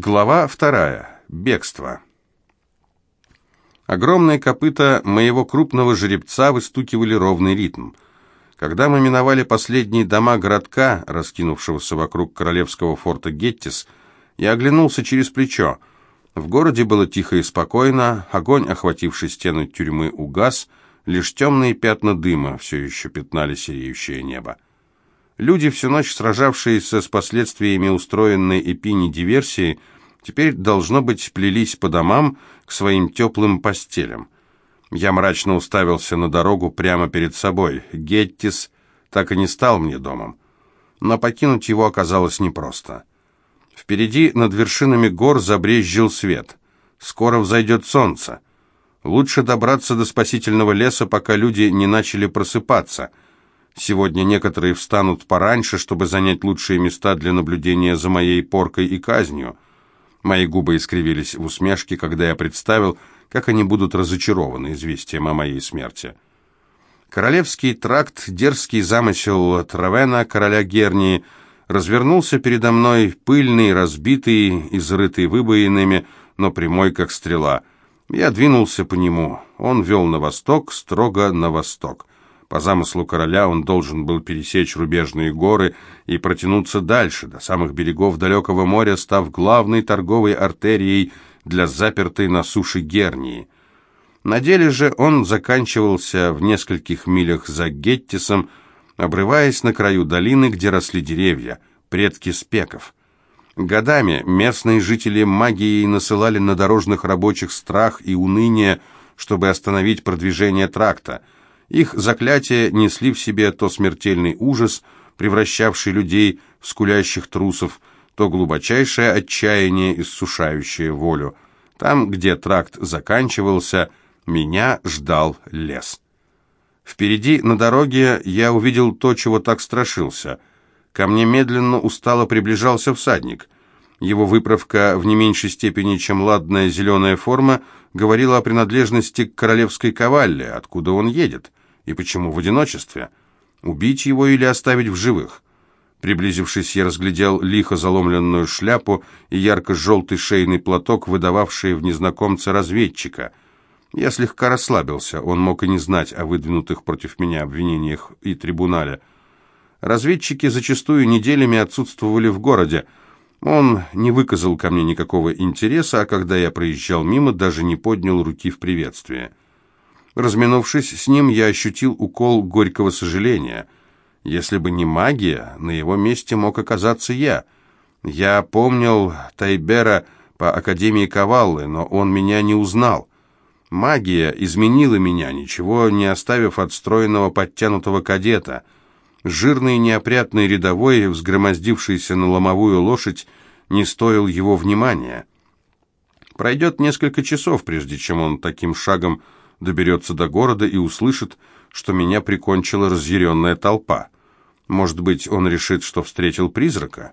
Глава вторая. Бегство. Огромные копыта моего крупного жеребца выстукивали ровный ритм. Когда мы миновали последние дома городка, раскинувшегося вокруг королевского форта Геттис, я оглянулся через плечо. В городе было тихо и спокойно, огонь, охвативший стены тюрьмы, угас, лишь темные пятна дыма все еще пятнали сереющее небо. Люди, всю ночь сражавшиеся с последствиями устроенной Эпини диверсии, теперь, должно быть, плелись по домам к своим теплым постелям. Я мрачно уставился на дорогу прямо перед собой. Геттис так и не стал мне домом. Но покинуть его оказалось непросто. Впереди над вершинами гор забрезжил свет. Скоро взойдет солнце. Лучше добраться до спасительного леса, пока люди не начали просыпаться — Сегодня некоторые встанут пораньше, чтобы занять лучшие места для наблюдения за моей поркой и казнью. Мои губы искривились в усмешке, когда я представил, как они будут разочарованы известием о моей смерти. Королевский тракт, дерзкий замысел Травена, короля Гернии, развернулся передо мной, пыльный, разбитый, изрытый выбоинами, но прямой, как стрела. Я двинулся по нему. Он вел на восток, строго на восток. По замыслу короля он должен был пересечь рубежные горы и протянуться дальше, до самых берегов далекого моря, став главной торговой артерией для запертой на суше Гернии. На деле же он заканчивался в нескольких милях за Геттисом, обрываясь на краю долины, где росли деревья, предки спеков. Годами местные жители магией насылали на дорожных рабочих страх и уныние, чтобы остановить продвижение тракта – их заклятия несли в себе то смертельный ужас, превращавший людей в скулящих трусов, то глубочайшее отчаяние, иссушающее волю. Там, где тракт заканчивался, меня ждал лес. Впереди, на дороге, я увидел то, чего так страшился. Ко мне медленно устало приближался всадник. Его выправка в не меньшей степени, чем ладная зеленая форма, говорила о принадлежности к королевской кавалле, откуда он едет. И почему в одиночестве? Убить его или оставить в живых? Приблизившись, я разглядел лихо заломленную шляпу и ярко-желтый шейный платок, выдававшие в незнакомца разведчика. Я слегка расслабился, он мог и не знать о выдвинутых против меня обвинениях и трибунале. Разведчики зачастую неделями отсутствовали в городе. Он не выказал ко мне никакого интереса, а когда я проезжал мимо, даже не поднял руки в приветствие. Разминувшись с ним, я ощутил укол горького сожаления. Если бы не магия, на его месте мог оказаться я. Я помнил Тайбера по Академии Каваллы, но он меня не узнал. Магия изменила меня, ничего не оставив от стройного подтянутого кадета. Жирный неопрятный рядовой, взгромоздившийся на ломовую лошадь, не стоил его внимания. Пройдет несколько часов, прежде чем он таким шагом доберется до города и услышит, что меня прикончила разъяренная толпа. Может быть, он решит, что встретил призрака?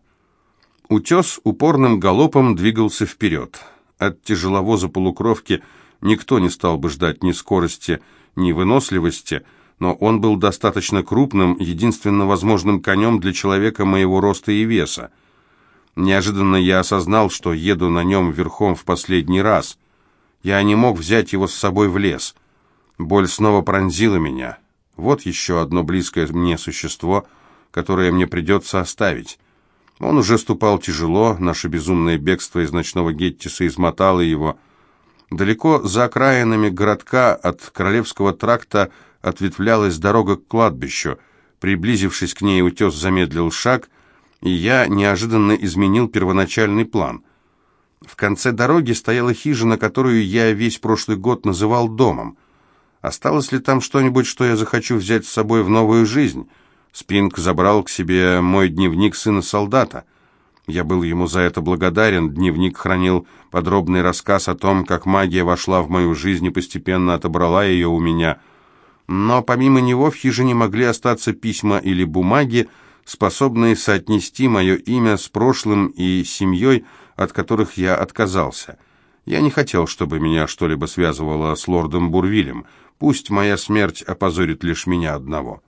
Утес упорным галопом двигался вперед. От тяжеловоза полукровки никто не стал бы ждать ни скорости, ни выносливости, но он был достаточно крупным, единственно возможным конем для человека моего роста и веса. Неожиданно я осознал, что еду на нем верхом в последний раз. Я не мог взять его с собой в лес. Боль снова пронзила меня. Вот еще одно близкое мне существо, которое мне придется оставить. Он уже ступал тяжело, наше безумное бегство из ночного Геттиса измотало его. Далеко за окраинами городка от Королевского тракта ответвлялась дорога к кладбищу. Приблизившись к ней, утес замедлил шаг, и я неожиданно изменил первоначальный план — в конце дороги стояла хижина, которую я весь прошлый год называл домом. Осталось ли там что-нибудь, что я захочу взять с собой в новую жизнь? Спинг забрал к себе мой дневник сына солдата. Я был ему за это благодарен. Дневник хранил подробный рассказ о том, как магия вошла в мою жизнь и постепенно отобрала ее у меня. Но помимо него в хижине могли остаться письма или бумаги, способные соотнести мое имя с прошлым и семьей, от которых я отказался. Я не хотел, чтобы меня что-либо связывало с лордом Бурвилем. Пусть моя смерть опозорит лишь меня одного.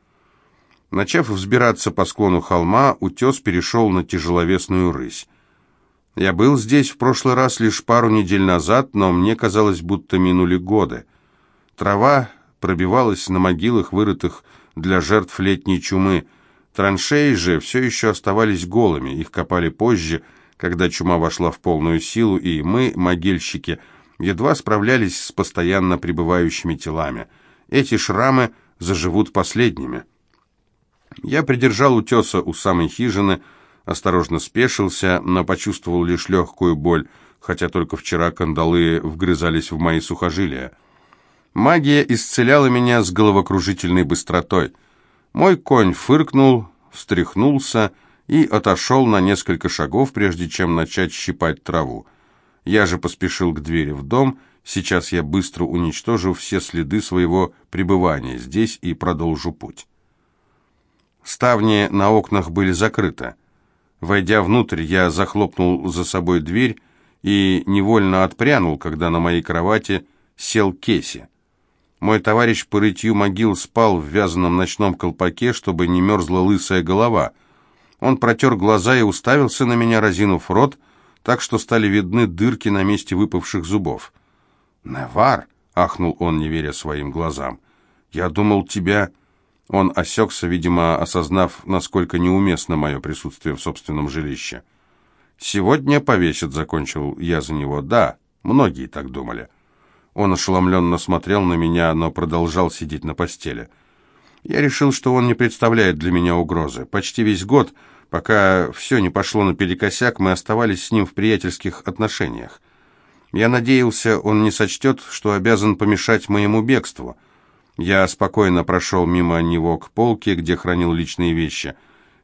Начав взбираться по склону холма, утес перешел на тяжеловесную рысь. Я был здесь в прошлый раз лишь пару недель назад, но мне казалось, будто минули годы. Трава пробивалась на могилах, вырытых для жертв летней чумы. Траншеи же все еще оставались голыми, их копали позже, когда чума вошла в полную силу, и мы, могильщики, едва справлялись с постоянно пребывающими телами. Эти шрамы заживут последними. Я придержал утеса у самой хижины, осторожно спешился, но почувствовал лишь легкую боль, хотя только вчера кандалы вгрызались в мои сухожилия. Магия исцеляла меня с головокружительной быстротой. Мой конь фыркнул, встряхнулся и отошел на несколько шагов, прежде чем начать щипать траву. Я же поспешил к двери в дом, сейчас я быстро уничтожу все следы своего пребывания здесь и продолжу путь. Ставни на окнах были закрыты. Войдя внутрь, я захлопнул за собой дверь и невольно отпрянул, когда на моей кровати сел Кеси. Мой товарищ по рытью могил спал в вязаном ночном колпаке, чтобы не мерзла лысая голова. Он протер глаза и уставился на меня, разинув рот, так что стали видны дырки на месте выпавших зубов. «Невар!» — ахнул он, не веря своим глазам. «Я думал, тебя...» Он осекся, видимо, осознав, насколько неуместно мое присутствие в собственном жилище. «Сегодня повесят», — закончил я за него. «Да, многие так думали». Он ошеломленно смотрел на меня, но продолжал сидеть на постели. Я решил, что он не представляет для меня угрозы. Почти весь год, пока все не пошло наперекосяк, мы оставались с ним в приятельских отношениях. Я надеялся, он не сочтет, что обязан помешать моему бегству — я спокойно прошел мимо него к полке, где хранил личные вещи.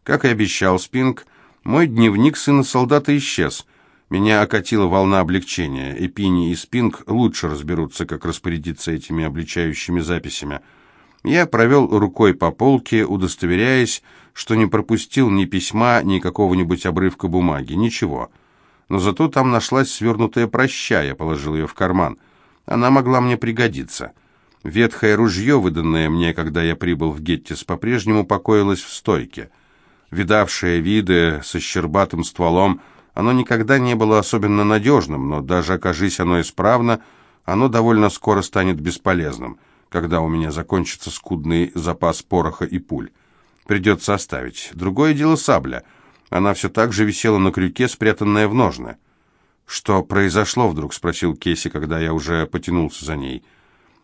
Как и обещал Спинг, мой дневник сына солдата исчез. Меня окатила волна облегчения. Эпини и Спинг лучше разберутся, как распорядиться этими обличающими записями. Я провел рукой по полке, удостоверяясь, что не пропустил ни письма, ни какого-нибудь обрывка бумаги, ничего. Но зато там нашлась свернутая проща, я положил ее в карман. Она могла мне пригодиться. Ветхое ружье, выданное мне, когда я прибыл в Геттис, по-прежнему покоилось в стойке. Видавшее виды со щербатым стволом, оно никогда не было особенно надежным, но даже окажись оно исправно, оно довольно скоро станет бесполезным, когда у меня закончится скудный запас пороха и пуль. Придется оставить. Другое дело сабля. Она все так же висела на крюке, спрятанная в ножны. «Что произошло вдруг?» — спросил Кейси, когда я уже потянулся за ней.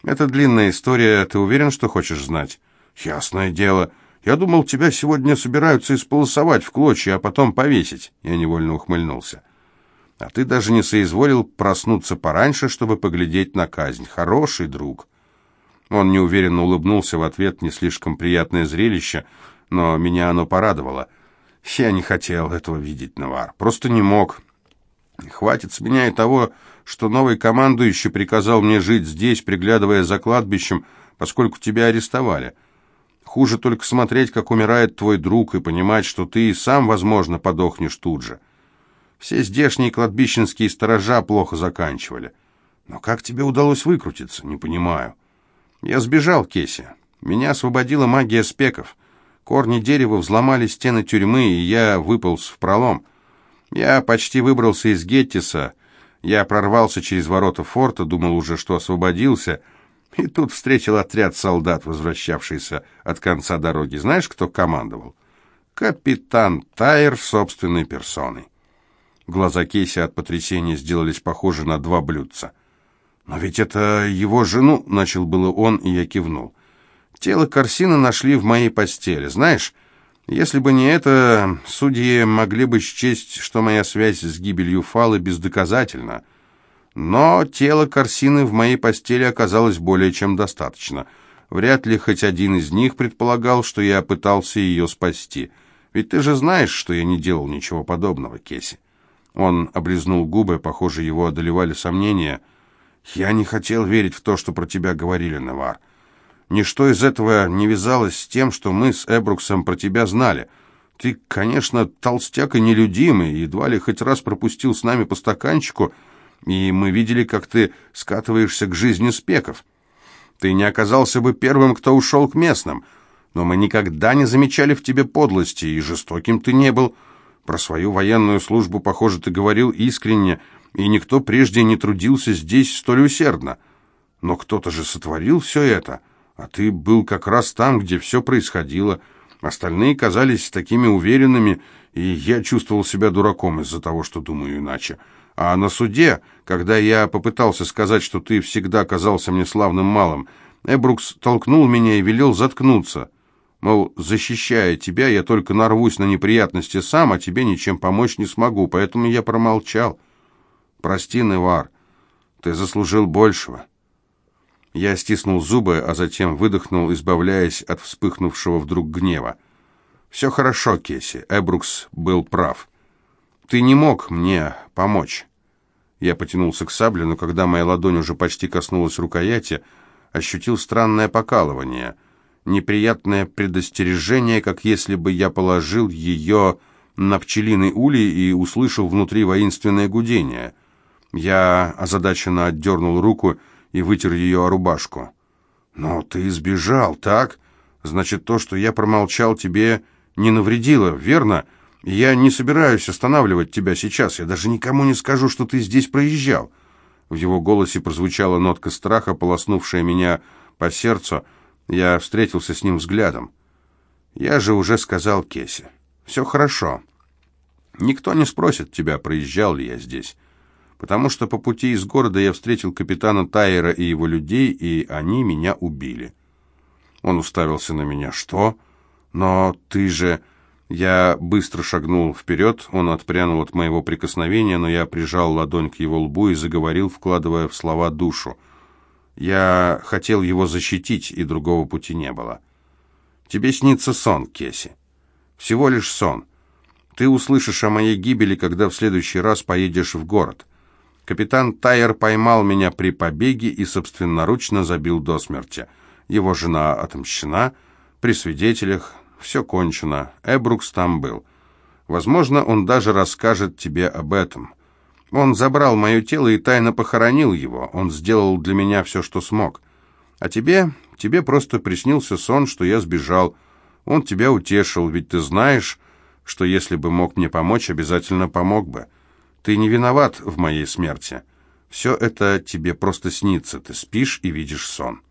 Это длинная история, ты уверен, что хочешь знать? Ясное дело. Я думал, тебя сегодня собираются исполосовать в клочья, а потом повесить. Я невольно ухмыльнулся. А ты даже не соизволил проснуться пораньше, чтобы поглядеть на казнь. Хороший друг. Он неуверенно улыбнулся в ответ, не слишком приятное зрелище, но меня оно порадовало. Я не хотел этого видеть, Навар. Просто не мог. Хватит с меня и того, что новый командующий приказал мне жить здесь, приглядывая за кладбищем, поскольку тебя арестовали. Хуже только смотреть, как умирает твой друг, и понимать, что ты и сам, возможно, подохнешь тут же. Все здешние кладбищенские сторожа плохо заканчивали. Но как тебе удалось выкрутиться, не понимаю. Я сбежал, Кеси. Меня освободила магия спеков. Корни дерева взломали стены тюрьмы, и я выполз в пролом. Я почти выбрался из Геттиса. Я прорвался через ворота форта, думал уже, что освободился, и тут встретил отряд солдат, возвращавшийся от конца дороги. Знаешь, кто командовал? Капитан Тайр собственной персоной. Глаза Кейси от потрясения сделались похожи на два блюдца. «Но ведь это его жену», — начал было он, и я кивнул. «Тело Корсина нашли в моей постели. Знаешь, если бы не это, судьи могли бы счесть, что моя связь с гибелью Фалы бездоказательна. Но тело Корсины в моей постели оказалось более чем достаточно. Вряд ли хоть один из них предполагал, что я пытался ее спасти. Ведь ты же знаешь, что я не делал ничего подобного, Кеси. Он облизнул губы, похоже, его одолевали сомнения. «Я не хотел верить в то, что про тебя говорили, Навар. Ничто из этого не вязалось с тем, что мы с Эбруксом про тебя знали. Ты, конечно, толстяк и нелюдимый, едва ли хоть раз пропустил с нами по стаканчику, и мы видели, как ты скатываешься к жизни спеков. Ты не оказался бы первым, кто ушел к местным, но мы никогда не замечали в тебе подлости, и жестоким ты не был. Про свою военную службу, похоже, ты говорил искренне, и никто прежде не трудился здесь столь усердно. Но кто-то же сотворил все это, а ты был как раз там, где все происходило. Остальные казались такими уверенными, и я чувствовал себя дураком из-за того, что думаю иначе. А на суде, когда я попытался сказать, что ты всегда казался мне славным малым, Эбрукс толкнул меня и велел заткнуться. Мол, защищая тебя, я только нарвусь на неприятности сам, а тебе ничем помочь не смогу, поэтому я промолчал. Прости, Невар, ты заслужил большего. Я стиснул зубы, а затем выдохнул, избавляясь от вспыхнувшего вдруг гнева. «Все хорошо, Кеси, Эбрукс был прав. Ты не мог мне помочь. Я потянулся к сабле, но когда моя ладонь уже почти коснулась рукояти, ощутил странное покалывание, неприятное предостережение, как если бы я положил ее на пчелиный улей и услышал внутри воинственное гудение. Я озадаченно отдернул руку и вытер ее о рубашку. «Но ты избежал, так? Значит, то, что я промолчал, тебе не навредило, верно?» Я не собираюсь останавливать тебя сейчас. Я даже никому не скажу, что ты здесь проезжал». В его голосе прозвучала нотка страха, полоснувшая меня по сердцу. Я встретился с ним взглядом. «Я же уже сказал Кесе. Все хорошо. Никто не спросит тебя, проезжал ли я здесь. Потому что по пути из города я встретил капитана Тайера и его людей, и они меня убили». Он уставился на меня. «Что? Но ты же...» Я быстро шагнул вперед, он отпрянул от моего прикосновения, но я прижал ладонь к его лбу и заговорил, вкладывая в слова душу. Я хотел его защитить, и другого пути не было. Тебе снится сон, Кеси. Всего лишь сон. Ты услышишь о моей гибели, когда в следующий раз поедешь в город. Капитан Тайер поймал меня при побеге и собственноручно забил до смерти. Его жена отомщена, при свидетелях, все кончено. Эбрукс там был. Возможно, он даже расскажет тебе об этом. Он забрал мое тело и тайно похоронил его. Он сделал для меня все, что смог. А тебе, тебе просто приснился сон, что я сбежал. Он тебя утешил, ведь ты знаешь, что если бы мог мне помочь, обязательно помог бы. Ты не виноват в моей смерти. Все это тебе просто снится. Ты спишь и видишь сон.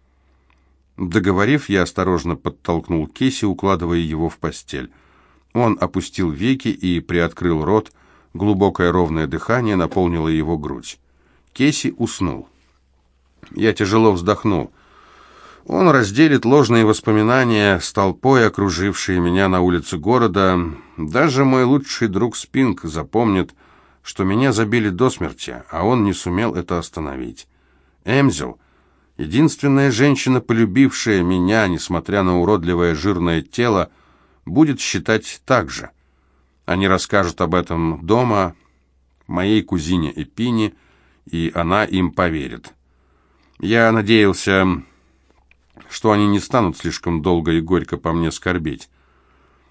Договорив, я осторожно подтолкнул Кейси, укладывая его в постель. Он опустил веки и приоткрыл рот. Глубокое ровное дыхание наполнило его грудь. Кейси уснул. Я тяжело вздохнул. Он разделит ложные воспоминания с толпой, окружившей меня на улице города. Даже мой лучший друг Спинг запомнит, что меня забили до смерти, а он не сумел это остановить. Эмзел — Единственная женщина, полюбившая меня, несмотря на уродливое жирное тело, будет считать так же. Они расскажут об этом дома моей кузине Эпине, и она им поверит. Я надеялся, что они не станут слишком долго и горько по мне скорбеть.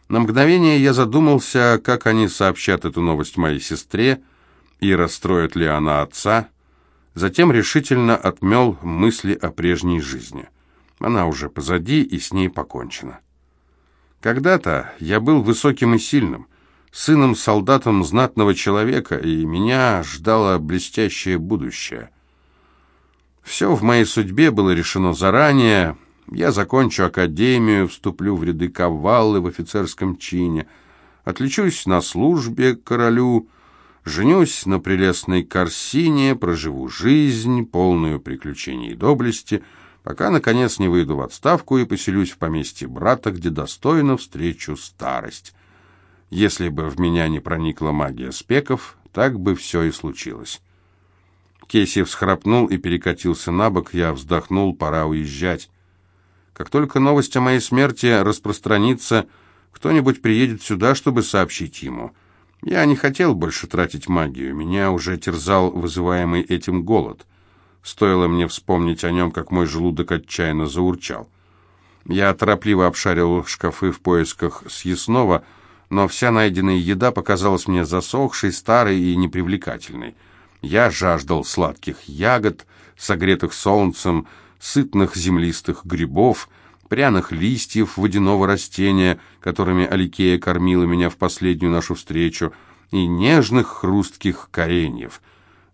На мгновение я задумался, как они сообщат эту новость моей сестре, и расстроит ли она отца, Затем решительно отмел мысли о прежней жизни. Она уже позади, и с ней покончено. Когда-то я был высоким и сильным, сыном-солдатом знатного человека, и меня ждало блестящее будущее. Все в моей судьбе было решено заранее. Я закончу академию, вступлю в ряды каваллы в офицерском чине, отличусь на службе королю, Женюсь на прелестной Корсине, проживу жизнь, полную приключений и доблести, пока, наконец, не выйду в отставку и поселюсь в поместье брата, где достойно встречу старость. Если бы в меня не проникла магия спеков, так бы все и случилось. Кейси всхрапнул и перекатился на бок, я вздохнул, пора уезжать. Как только новость о моей смерти распространится, кто-нибудь приедет сюда, чтобы сообщить ему — я не хотел больше тратить магию, меня уже терзал вызываемый этим голод. Стоило мне вспомнить о нем, как мой желудок отчаянно заурчал. Я торопливо обшарил шкафы в поисках съестного, но вся найденная еда показалась мне засохшей, старой и непривлекательной. Я жаждал сладких ягод, согретых солнцем, сытных землистых грибов, пряных листьев водяного растения, которыми Аликея кормила меня в последнюю нашу встречу, и нежных хрустких кореньев.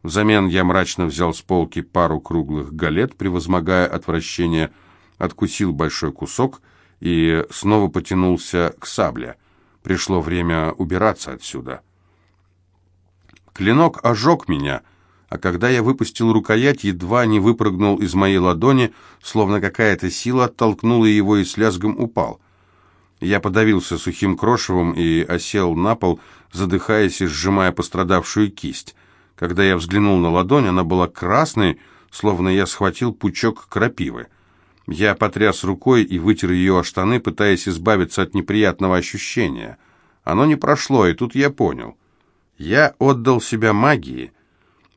Взамен я мрачно взял с полки пару круглых галет, превозмогая отвращение, откусил большой кусок и снова потянулся к сабле. Пришло время убираться отсюда. Клинок ожег меня, а когда я выпустил рукоять, едва не выпрыгнул из моей ладони, словно какая-то сила оттолкнула его и с лязгом упал. Я подавился сухим крошевом и осел на пол, задыхаясь и сжимая пострадавшую кисть. Когда я взглянул на ладонь, она была красной, словно я схватил пучок крапивы. Я потряс рукой и вытер ее о штаны, пытаясь избавиться от неприятного ощущения. Оно не прошло, и тут я понял. Я отдал себя магии.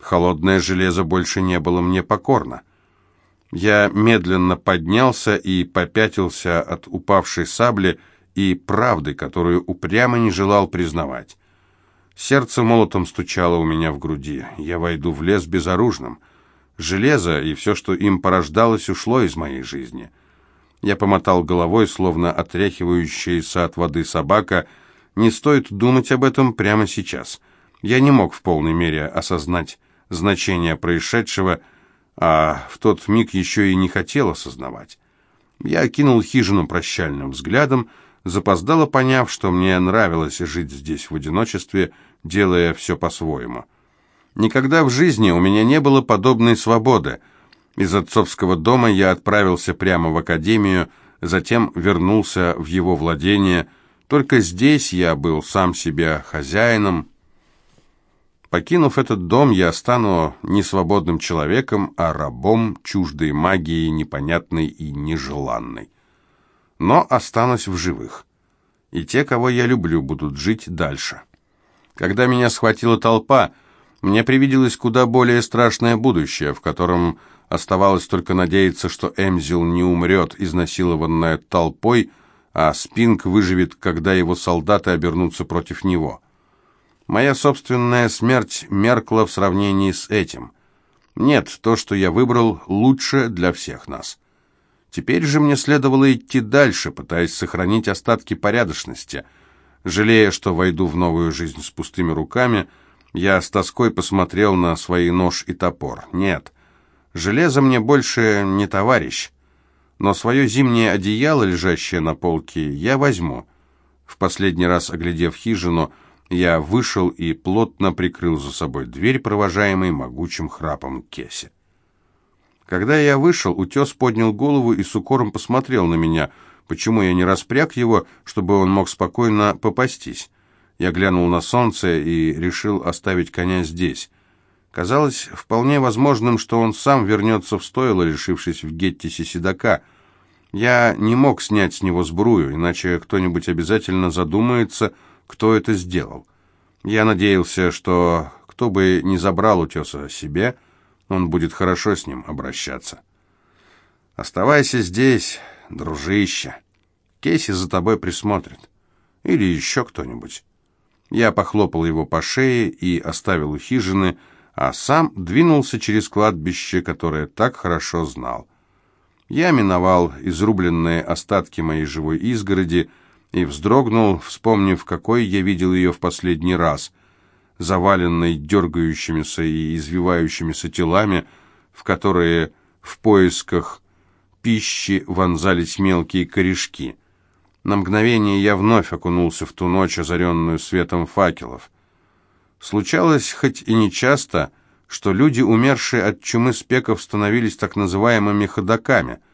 Холодное железо больше не было мне покорно. Я медленно поднялся и попятился от упавшей сабли и правды, которую упрямо не желал признавать. Сердце молотом стучало у меня в груди. Я войду в лес безоружным. Железо и все, что им порождалось, ушло из моей жизни. Я помотал головой, словно отряхивающаяся от воды собака. Не стоит думать об этом прямо сейчас. Я не мог в полной мере осознать значение происшедшего, а в тот миг еще и не хотел осознавать. Я окинул хижину прощальным взглядом, запоздало поняв, что мне нравилось жить здесь в одиночестве, делая все по-своему. Никогда в жизни у меня не было подобной свободы. Из отцовского дома я отправился прямо в академию, затем вернулся в его владение. Только здесь я был сам себе хозяином, Покинув этот дом, я стану не свободным человеком, а рабом чуждой магии, непонятной и нежеланной. Но останусь в живых. И те, кого я люблю, будут жить дальше. Когда меня схватила толпа, мне привиделось куда более страшное будущее, в котором оставалось только надеяться, что Эмзил не умрет, изнасилованная толпой, а Спинг выживет, когда его солдаты обернутся против него. Моя собственная смерть меркла в сравнении с этим. Нет, то, что я выбрал, лучше для всех нас. Теперь же мне следовало идти дальше, пытаясь сохранить остатки порядочности. Жалея, что войду в новую жизнь с пустыми руками, я с тоской посмотрел на свои нож и топор. Нет, железо мне больше не товарищ. Но свое зимнее одеяло, лежащее на полке, я возьму. В последний раз, оглядев хижину, я вышел и плотно прикрыл за собой дверь, провожаемый могучим храпом Кеси. Когда я вышел, утес поднял голову и с укором посмотрел на меня, почему я не распряг его, чтобы он мог спокойно попастись. Я глянул на солнце и решил оставить коня здесь. Казалось вполне возможным, что он сам вернется в стойло, решившись в Геттисе седока. Я не мог снять с него сбрую, иначе кто-нибудь обязательно задумается, кто это сделал. Я надеялся, что кто бы ни забрал утеса себе, он будет хорошо с ним обращаться. «Оставайся здесь, дружище. Кейси за тобой присмотрит. Или еще кто-нибудь». Я похлопал его по шее и оставил у хижины, а сам двинулся через кладбище, которое так хорошо знал. Я миновал изрубленные остатки моей живой изгороди, и вздрогнул, вспомнив, какой я видел ее в последний раз, заваленной дергающимися и извивающимися телами, в которые в поисках пищи вонзались мелкие корешки. На мгновение я вновь окунулся в ту ночь, озаренную светом факелов. Случалось, хоть и не часто, что люди, умершие от чумы спеков, становились так называемыми ходоками –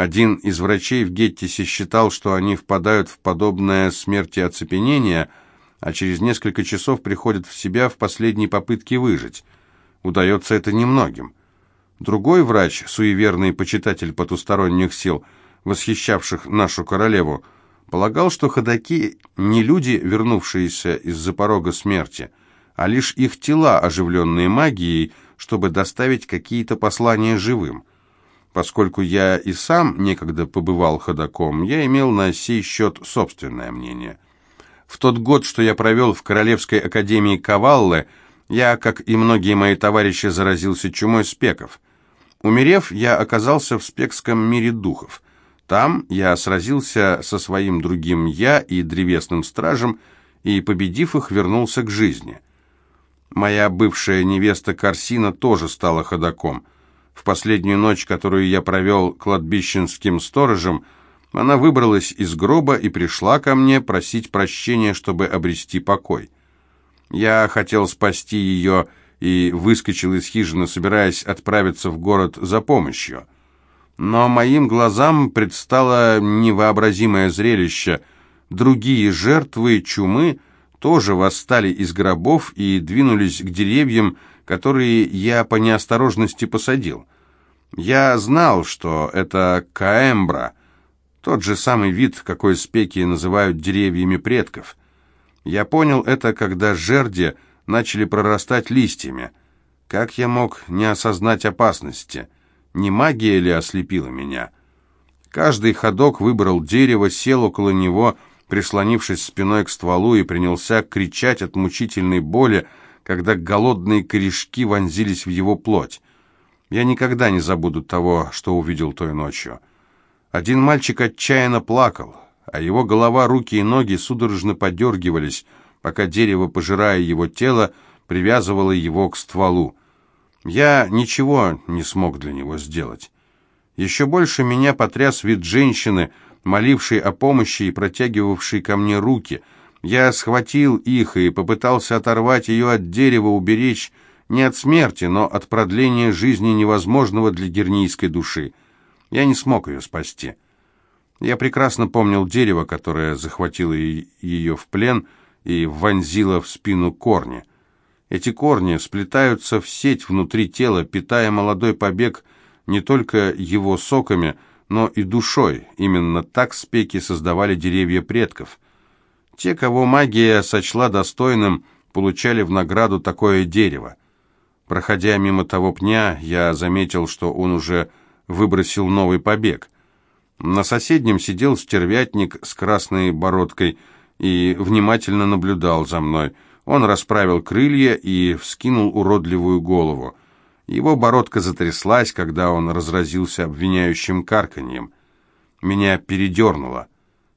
один из врачей в Геттисе считал, что они впадают в подобное смерти оцепенение, а через несколько часов приходят в себя в последней попытке выжить. Удается это немногим. Другой врач, суеверный почитатель потусторонних сил, восхищавших нашу королеву, полагал, что ходаки не люди, вернувшиеся из-за порога смерти, а лишь их тела, оживленные магией, чтобы доставить какие-то послания живым. Поскольку я и сам некогда побывал ходаком, я имел на сей счет собственное мнение. В тот год, что я провел в Королевской академии Каваллы, я, как и многие мои товарищи, заразился чумой спеков. Умерев, я оказался в спекском мире духов. Там я сразился со своим другим «я» и древесным стражем, и, победив их, вернулся к жизни. Моя бывшая невеста Корсина тоже стала ходаком. В последнюю ночь, которую я провел кладбищенским сторожем, она выбралась из гроба и пришла ко мне просить прощения, чтобы обрести покой. Я хотел спасти ее и выскочил из хижины, собираясь отправиться в город за помощью. Но моим глазам предстало невообразимое зрелище. Другие жертвы чумы тоже восстали из гробов и двинулись к деревьям, которые я по неосторожности посадил. Я знал, что это каэмбра, тот же самый вид, какой спеки называют деревьями предков. Я понял это, когда жерди начали прорастать листьями. Как я мог не осознать опасности? Не магия ли ослепила меня? Каждый ходок выбрал дерево, сел около него, прислонившись спиной к стволу, и принялся кричать от мучительной боли, когда голодные корешки вонзились в его плоть. Я никогда не забуду того, что увидел той ночью. Один мальчик отчаянно плакал, а его голова, руки и ноги судорожно подергивались, пока дерево, пожирая его тело, привязывало его к стволу. Я ничего не смог для него сделать. Еще больше меня потряс вид женщины, молившей о помощи и протягивавшей ко мне руки. Я схватил их и попытался оторвать ее от дерева, уберечь не от смерти, но от продления жизни невозможного для гернийской души. Я не смог ее спасти. Я прекрасно помнил дерево, которое захватило ее в плен и вонзило в спину корни. Эти корни сплетаются в сеть внутри тела, питая молодой побег не только его соками, но и душой. Именно так спеки создавали деревья предков. Те, кого магия сочла достойным, получали в награду такое дерево. Проходя мимо того пня, я заметил, что он уже выбросил новый побег – на соседнем сидел стервятник с красной бородкой и внимательно наблюдал за мной. Он расправил крылья и вскинул уродливую голову. Его бородка затряслась, когда он разразился обвиняющим карканьем. Меня передернуло.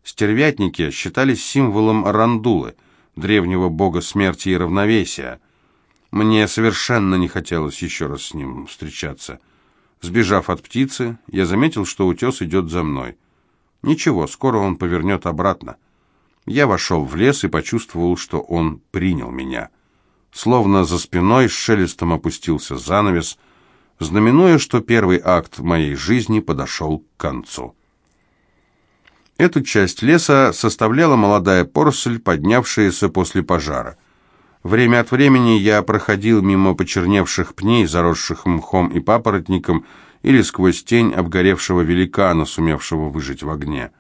Стервятники считались символом Рандулы, древнего бога смерти и равновесия. Мне совершенно не хотелось еще раз с ним встречаться. Сбежав от птицы, я заметил, что утес идет за мной. Ничего, скоро он повернет обратно. Я вошел в лес и почувствовал, что он принял меня. Словно за спиной с шелестом опустился занавес, знаменуя, что первый акт моей жизни подошел к концу. Эту часть леса составляла молодая поросль, поднявшаяся после пожара. Время от времени я проходил мимо почерневших пней, заросших мхом и папоротником, или сквозь тень обгоревшего великана, сумевшего выжить в огне.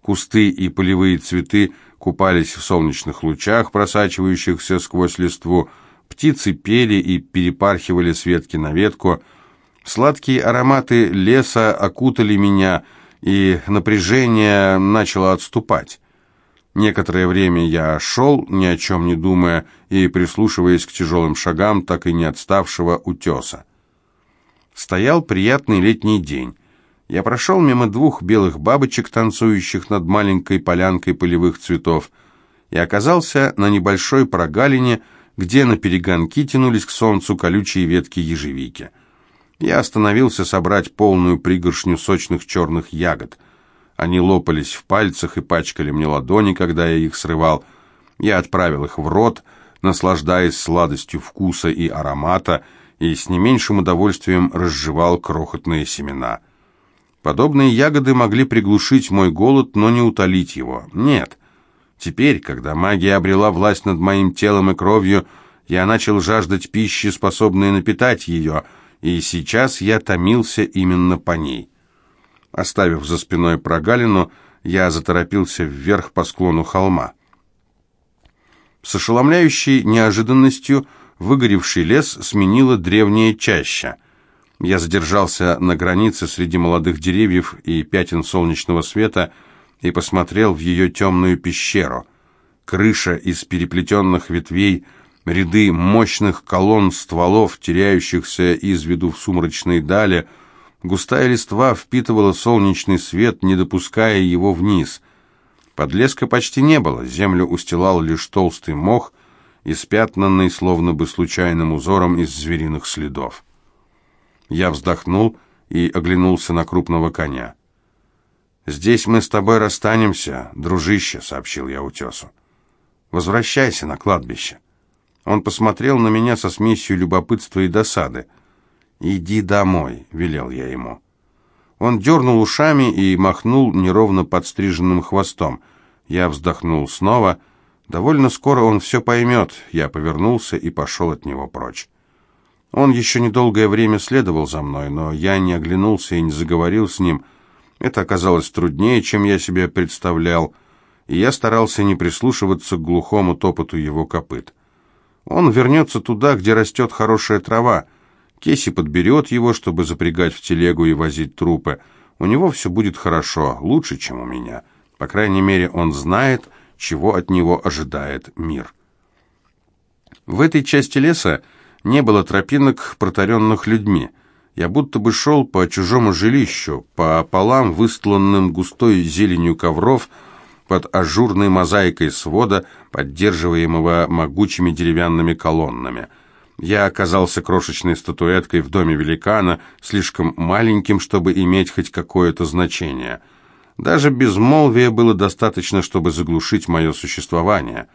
Кусты и полевые цветы купались в солнечных лучах, просачивающихся сквозь листву, птицы пели и перепархивали с ветки на ветку. Сладкие ароматы леса окутали меня, и напряжение начало отступать. Некоторое время я шел, ни о чем не думая, и прислушиваясь к тяжелым шагам так и не отставшего утеса. Стоял приятный летний день. Я прошел мимо двух белых бабочек, танцующих над маленькой полянкой полевых цветов, и оказался на небольшой прогалине, где на перегонки тянулись к солнцу колючие ветки ежевики. Я остановился собрать полную пригоршню сочных черных ягод – они лопались в пальцах и пачкали мне ладони, когда я их срывал. Я отправил их в рот, наслаждаясь сладостью вкуса и аромата, и с не меньшим удовольствием разжевал крохотные семена. Подобные ягоды могли приглушить мой голод, но не утолить его. Нет. Теперь, когда магия обрела власть над моим телом и кровью, я начал жаждать пищи, способной напитать ее, и сейчас я томился именно по ней. Оставив за спиной прогалину, я заторопился вверх по склону холма. С ошеломляющей неожиданностью выгоревший лес сменила древняя чаща. Я задержался на границе среди молодых деревьев и пятен солнечного света и посмотрел в ее темную пещеру. Крыша из переплетенных ветвей, ряды мощных колонн стволов, теряющихся из виду в сумрачной дали — Густая листва впитывала солнечный свет, не допуская его вниз. Подлеска почти не было, землю устилал лишь толстый мох, испятнанный словно бы случайным узором из звериных следов. Я вздохнул и оглянулся на крупного коня. «Здесь мы с тобой расстанемся, дружище», — сообщил я утесу. «Возвращайся на кладбище». Он посмотрел на меня со смесью любопытства и досады. «Иди домой», — велел я ему. Он дернул ушами и махнул неровно подстриженным хвостом. Я вздохнул снова. Довольно скоро он все поймет. Я повернулся и пошел от него прочь. Он еще недолгое время следовал за мной, но я не оглянулся и не заговорил с ним. Это оказалось труднее, чем я себе представлял, и я старался не прислушиваться к глухому топоту его копыт. Он вернется туда, где растет хорошая трава, Кейси подберет его, чтобы запрягать в телегу и возить трупы. У него все будет хорошо, лучше, чем у меня. По крайней мере, он знает, чего от него ожидает мир. В этой части леса не было тропинок, протаренных людьми. Я будто бы шел по чужому жилищу, по полам, выстланным густой зеленью ковров, под ажурной мозаикой свода, поддерживаемого могучими деревянными колоннами – я оказался крошечной статуэткой в доме великана, слишком маленьким, чтобы иметь хоть какое-то значение. Даже безмолвия было достаточно, чтобы заглушить мое существование.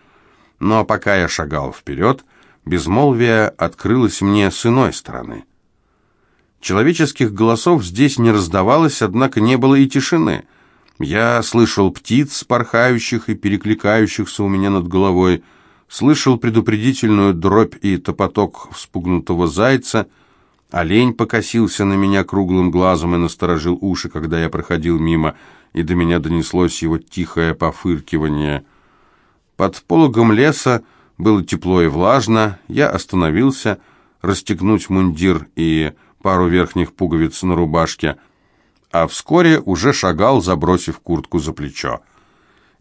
Но пока я шагал вперед, безмолвие открылось мне с иной стороны. Человеческих голосов здесь не раздавалось, однако не было и тишины. Я слышал птиц, порхающих и перекликающихся у меня над головой, слышал предупредительную дробь и топоток вспугнутого зайца. Олень покосился на меня круглым глазом и насторожил уши, когда я проходил мимо, и до меня донеслось его тихое пофыркивание. Под пологом леса было тепло и влажно, я остановился, расстегнуть мундир и пару верхних пуговиц на рубашке, а вскоре уже шагал, забросив куртку за плечо.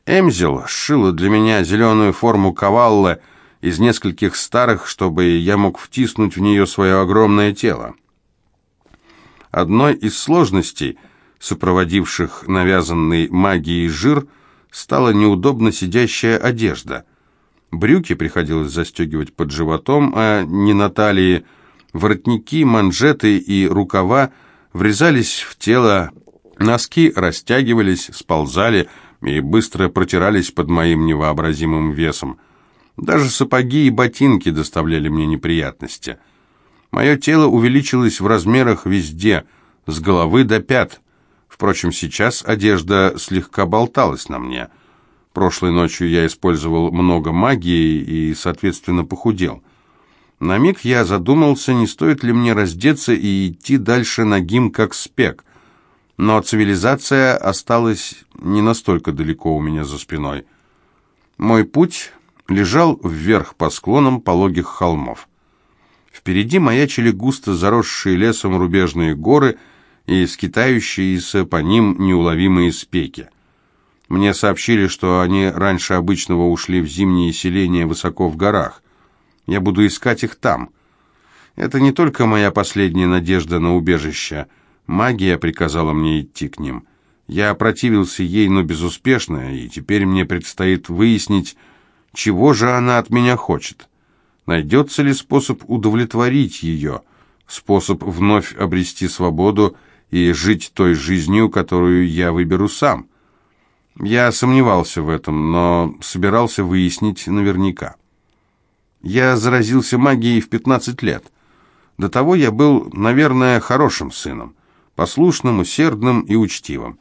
Эмзел сшила для меня зеленую форму каваллы из нескольких старых, чтобы я мог втиснуть в нее свое огромное тело. Одной из сложностей, сопроводивших навязанный магией жир, стала неудобно сидящая одежда. Брюки приходилось застегивать под животом, а не на талии. Воротники, манжеты и рукава врезались в тело, носки растягивались, сползали, и быстро протирались под моим невообразимым весом. Даже сапоги и ботинки доставляли мне неприятности. Мое тело увеличилось в размерах везде, с головы до пят. Впрочем, сейчас одежда слегка болталась на мне. Прошлой ночью я использовал много магии и, соответственно, похудел. На миг я задумался, не стоит ли мне раздеться и идти дальше нагим, как спек но цивилизация осталась не настолько далеко у меня за спиной. Мой путь лежал вверх по склонам пологих холмов. Впереди маячили густо заросшие лесом рубежные горы и скитающиеся по ним неуловимые спеки. Мне сообщили, что они раньше обычного ушли в зимние селения высоко в горах. Я буду искать их там. Это не только моя последняя надежда на убежище — Магия приказала мне идти к ним. Я противился ей, но безуспешно, и теперь мне предстоит выяснить, чего же она от меня хочет. Найдется ли способ удовлетворить ее, способ вновь обрести свободу и жить той жизнью, которую я выберу сам? Я сомневался в этом, но собирался выяснить наверняка. Я заразился магией в 15 лет. До того я был, наверное, хорошим сыном послушным, усердным и учтивым.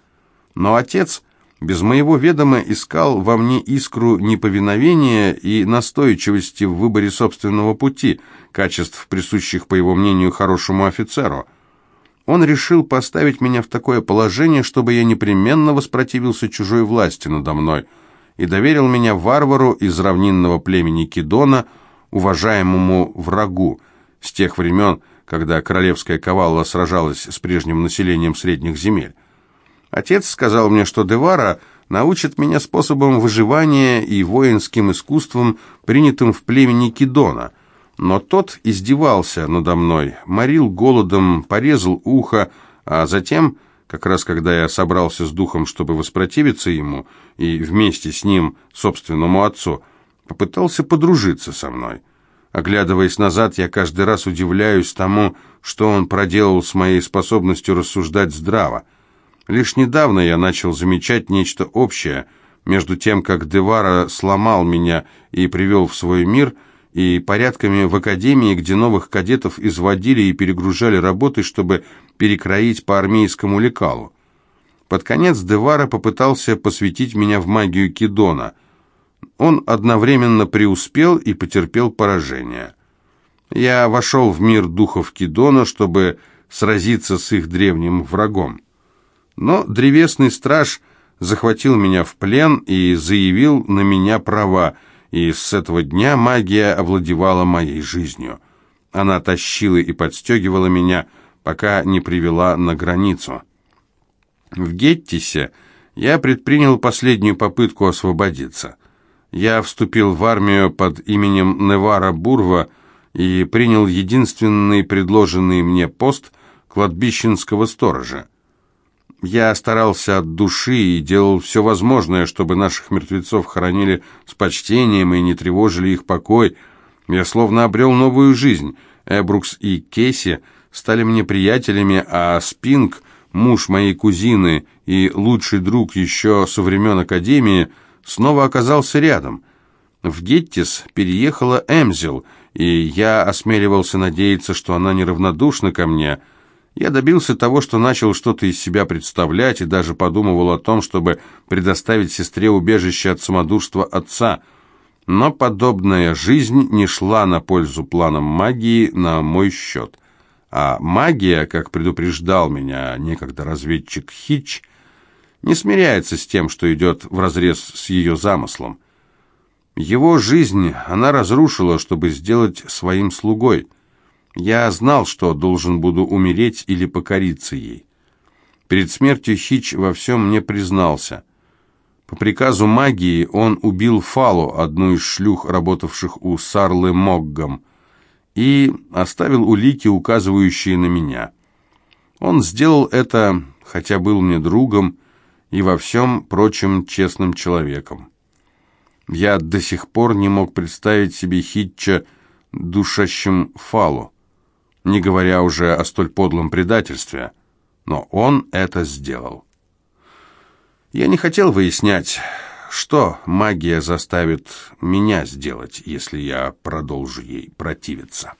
Но отец без моего ведома искал во мне искру неповиновения и настойчивости в выборе собственного пути, качеств, присущих, по его мнению, хорошему офицеру. Он решил поставить меня в такое положение, чтобы я непременно воспротивился чужой власти надо мной и доверил меня варвару из равнинного племени Кидона, уважаемому врагу, с тех времен, когда королевская кавалла сражалась с прежним населением средних земель. Отец сказал мне, что Девара научит меня способам выживания и воинским искусствам, принятым в племени Кидона. Но тот издевался надо мной, морил голодом, порезал ухо, А затем, как раз когда я собрался с духом, чтобы воспротивиться ему, и вместе с ним собственному отцу, попытался подружиться со мной. Оглядываясь назад, я каждый раз удивляюсь тому, что он проделал с моей способностью рассуждать здраво. Лишь недавно я начал замечать нечто общее между тем, как Девара сломал меня и привел в свой мир, и порядками в академии, где новых кадетов изводили и перегружали работой, чтобы перекроить по армейскому лекалу. Под конец Девара попытался посвятить меня в магию Кидона – он одновременно преуспел и потерпел поражение. Я вошел в мир духов Кидона, чтобы сразиться с их древним врагом. Но древесный страж захватил меня в плен и заявил на меня права, и с этого дня магия овладевала моей жизнью. Она тащила и подстегивала меня, пока не привела на границу. В Геттисе я предпринял последнюю попытку освободиться – я вступил в армию под именем Невара Бурва и принял единственный предложенный мне пост кладбищенского сторожа. Я старался от души и делал все возможное, чтобы наших мертвецов хоронили с почтением и не тревожили их покой. Я словно обрел новую жизнь. Эбрукс и Кейси стали мне приятелями, а Спинг, муж моей кузины и лучший друг еще со времен Академии – снова оказался рядом. В Геттис переехала Эмзел, и я осмеливался надеяться, что она неравнодушна ко мне. Я добился того, что начал что-то из себя представлять и даже подумывал о том, чтобы предоставить сестре убежище от самодурства отца. Но подобная жизнь не шла на пользу планам магии на мой счет. А магия, как предупреждал меня некогда разведчик Хитч, не смиряется с тем, что идет вразрез с ее замыслом. Его жизнь она разрушила, чтобы сделать своим слугой. Я знал, что должен буду умереть или покориться ей. Перед смертью Хич во всем мне признался. По приказу магии он убил Фалу, одну из шлюх, работавших у Сарлы Моггам, и оставил улики, указывающие на меня. Он сделал это, хотя был мне другом, и во всем прочем честным человеком. Я до сих пор не мог представить себе Хитча душащим Фалу, не говоря уже о столь подлом предательстве, но он это сделал. Я не хотел выяснять, что магия заставит меня сделать, если я продолжу ей противиться.